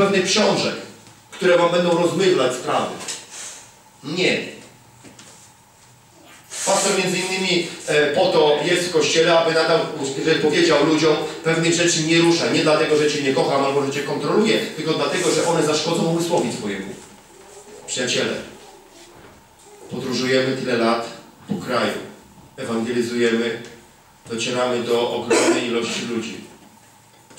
pewnych książek, które wam będą rozmydlać sprawy. Nie. Pastor między innymi e, po to jest w kościele, aby nadał, że powiedział ludziom pewnych rzeczy nie rusza. Nie dlatego, że cię nie kocham albo że cię kontroluje, tylko dlatego, że one zaszkodzą umysłowi twojemu. Przyjaciele, podróżujemy tyle lat po kraju, ewangelizujemy, docieramy do ogromnej ilości ludzi.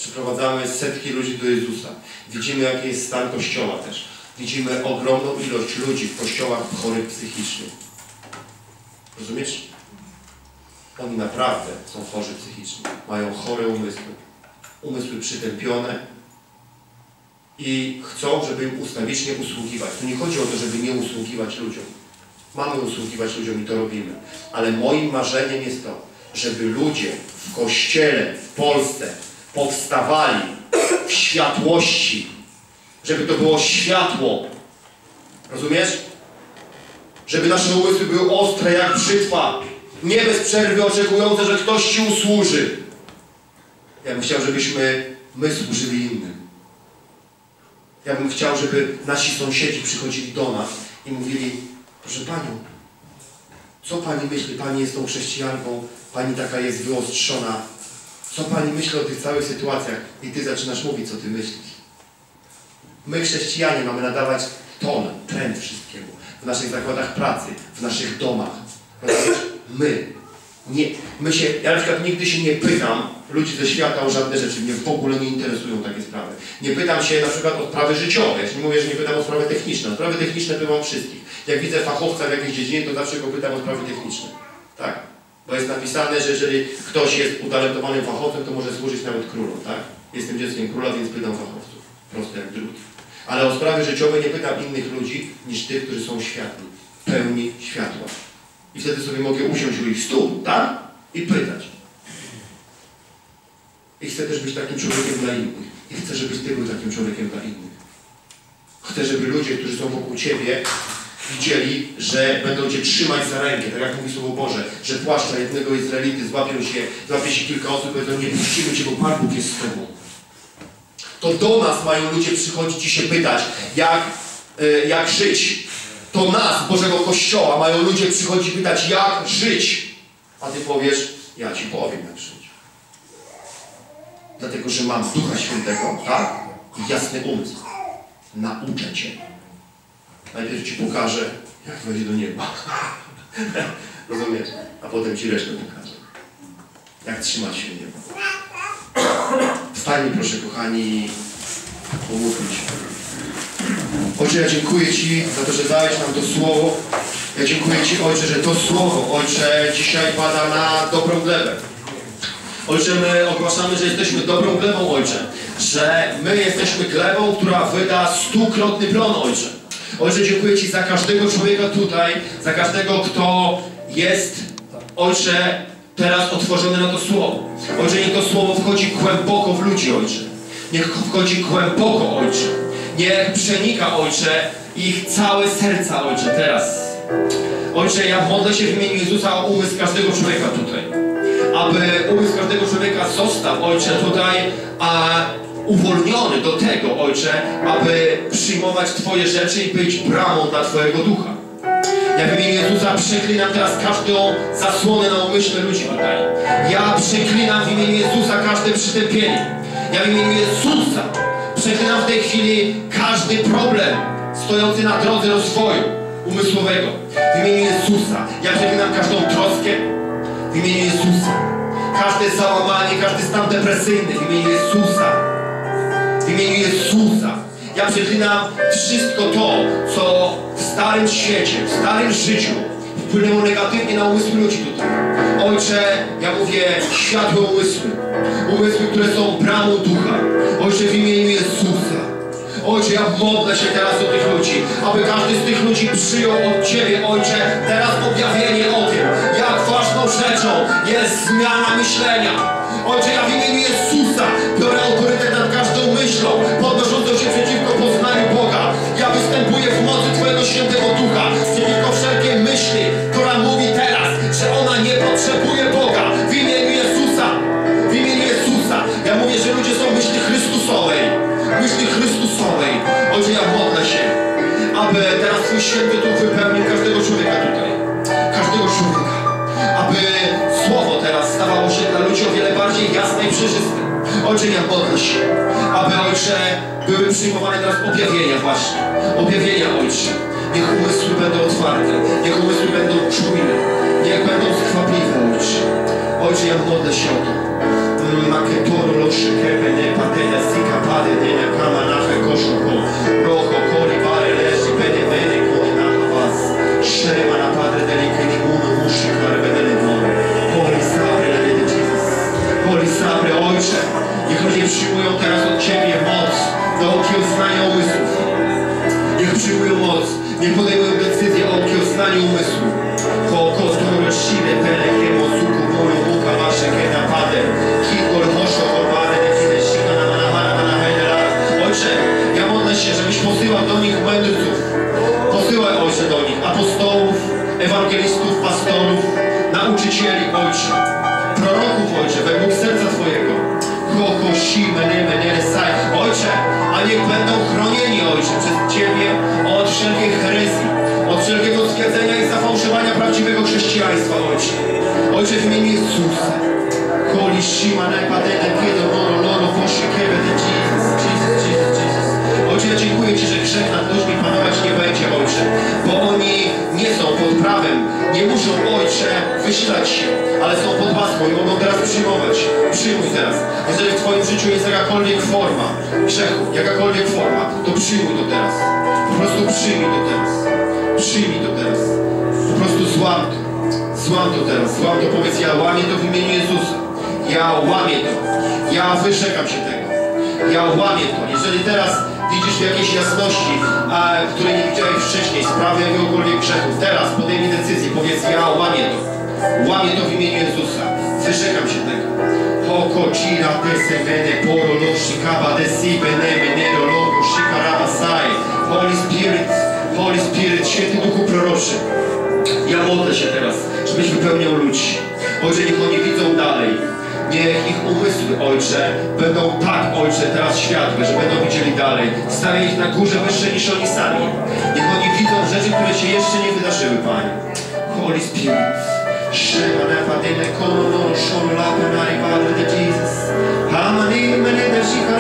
Przyprowadzamy setki ludzi do Jezusa. Widzimy, jaki jest stan Kościoła też. Widzimy ogromną ilość ludzi w kościołach chorych psychicznie. Rozumiesz? Oni naprawdę są chorzy psychicznie. Mają chore umysły. Umysły przytępione i chcą, żeby im ustawicznie usługiwać. Tu nie chodzi o to, żeby nie usługiwać ludziom. Mamy usługiwać ludziom i to robimy. Ale moim marzeniem jest to, żeby ludzie w Kościele, w Polsce powstawali w światłości. Żeby to było światło. Rozumiesz? Żeby nasze umysły były ostre jak brzytwa. Nie bez przerwy oczekujące, że ktoś Ci usłuży. Ja bym chciał, żebyśmy my służyli innym. Ja bym chciał, żeby nasi sąsiedzi przychodzili do nas i mówili, proszę Panią, co Pani myśli? Pani jest tą chrześcijanką, Pani taka jest wyostrzona. Co Pani myśli o tych całych sytuacjach? I Ty zaczynasz mówić, co Ty myślisz. My, chrześcijanie, mamy nadawać ton, trend wszystkiemu. W naszych zakładach pracy, w naszych domach. My. Nie, my się, ja na przykład nigdy się nie pytam ludzi ze świata o żadne rzeczy. Mnie w ogóle nie interesują takie sprawy. Nie pytam się na przykład o sprawy życiowe. Ja nie mówię, że nie pytam o sprawy techniczne. O sprawy techniczne pytam wszystkich. Jak widzę fachowca w jakiejś dziedzinie, to zawsze go pytam o sprawy techniczne. Tak? Bo jest napisane, że jeżeli ktoś jest utalentowanym fachowcem, to może służyć nawet królom, tak? Jestem dzieckiem króla, więc pytam fachowców. Proste jak drut. Ale o sprawy życiowe nie pytam innych ludzi niż tych, którzy są światli. Pełni światła. I wtedy sobie mogę usiąść u ich stóp, tak? I pytać. I chcę też być takim człowiekiem dla innych. I chcę, żebyś Ty był takim człowiekiem dla innych. Chcę, żeby ludzie, którzy są wokół Ciebie, widzieli, że będą Cię trzymać za rękę, tak jak mówi Słowo Boże, że płaszcza jednego Izraelity złapią się, złapie się kilka osób i powiedzą, nie puścimy Cię, bo Pan Bóg jest z Tobą. To do nas mają ludzie przychodzić i się pytać, jak, y, jak żyć. To nas, Bożego Kościoła, mają ludzie przychodzić pytać, jak żyć. A Ty powiesz, ja Ci powiem, jak żyć. Dlatego, że mam Ducha Świętego, tak? I jasny umysł. Nauczę Cię. Najpierw Ci pokażę, jak wejść do nieba. Rozumiesz? A potem Ci resztę pokażę. Jak trzymać się nieba. Wstańmy proszę kochani, pomódlmy się. Ojcze, ja dziękuję Ci za to, że dałeś nam to słowo. Ja dziękuję Ci, Ojcze, że to słowo, Ojcze, dzisiaj pada na dobrą glebę. Ojcze, my ogłaszamy, że jesteśmy dobrą glebą, Ojcze. Że my jesteśmy glebą, która wyda stukrotny plon, Ojcze. Ojcze, dziękuję Ci za każdego człowieka tutaj, za każdego, kto jest, Ojcze, teraz otworzony na to słowo. Ojcze, niech to słowo wchodzi głęboko w ludzi, Ojcze. Niech wchodzi głęboko, Ojcze. Niech przenika, Ojcze, ich całe serca, Ojcze, teraz. Ojcze, ja modlę się w imieniu Jezusa o umysł każdego człowieka tutaj. Aby umysł każdego człowieka został, Ojcze, tutaj, a uwolniony do tego, Ojcze, aby przyjmować Twoje rzeczy i być bramą dla Twojego ducha. Ja w imieniu Jezusa przeklinam teraz każdą zasłonę na umyśle ludzi tutaj. Ja przeklinam w imieniu Jezusa każde przytępienie. Ja w imieniu Jezusa przeklinam w tej chwili każdy problem stojący na drodze rozwoju umysłowego. W imieniu Jezusa. Ja przeklinam każdą troskę. W imieniu Jezusa. Każde załamanie, każdy stan depresyjny. W imieniu Jezusa. Imieniu Jezusa. Ja przeklinam wszystko to, co w starym świecie, w starym życiu wpłynęło negatywnie na umysły ludzi tutaj. Ojcze, ja mówię światłe umysły. Umysły, które są bramą ducha. Ojcze, w imieniu Jezusa. Ojcze, ja modlę się teraz do tych ludzi, aby każdy z tych ludzi przyjął od Ciebie, Ojcze, teraz objawienie o tym, jak ważną rzeczą jest zmiana myślenia. Ojcze, ja w imieniu naczyniach podać, aby Ojcze były przyjmowane teraz objawienia właśnie, objawienia Ojcze. Niech umysły będą otwarte, niech umysły będą czujne, niech będą skwapliwe Ojcze. Ojcze, ja modlę się o to. Maketoru, loszy, kebe, ne, patenia, sika, pady, ne, ne, kama, nache, koszuko, rocho, kori, pare, leży, bene, bene, koni, na was, szerema, na padre, delika, przyjmować. Przyjmuj teraz. Jeżeli w Twoim życiu jest jakakolwiek forma grzechu, jakakolwiek forma, to przyjmuj to teraz. Po prostu przyjmij to teraz. Przyjmij to teraz. Po prostu złam to. Złam to teraz. Złam to. Powiedz, ja łamię to w imieniu Jezusa. Ja łamię to. Ja wyrzekam się tego. Ja łamię to. Jeżeli teraz widzisz jakieś jasności, a, które nie widziałeś wcześniej, sprawy jakiegokolwiek grzechu, teraz podejmij decyzję. Powiedz, ja łamię to. Łamię to w imieniu Jezusa. Wyrzekam się tego. Poco gira te se shikaba de si menero logo shikaraba sai Holy Spirit, Holy Spirit, święty duchu proroczy Ja modlę się teraz, żebyś wypełniał ludzi Ojcze, niech oni widzą dalej Niech ich umysły, Ojcze, będą tak, Ojcze, teraz światłe, że będą widzieli dalej. Stawię ich na górze wyższe niż oni sami. Niech oni widzą rzeczy, które się jeszcze nie wydarzyły, Panie. Holy Spirit. Shrimaneva Dilekoro Shurlapanai Bhagavad Jesus. Hamani Manidashika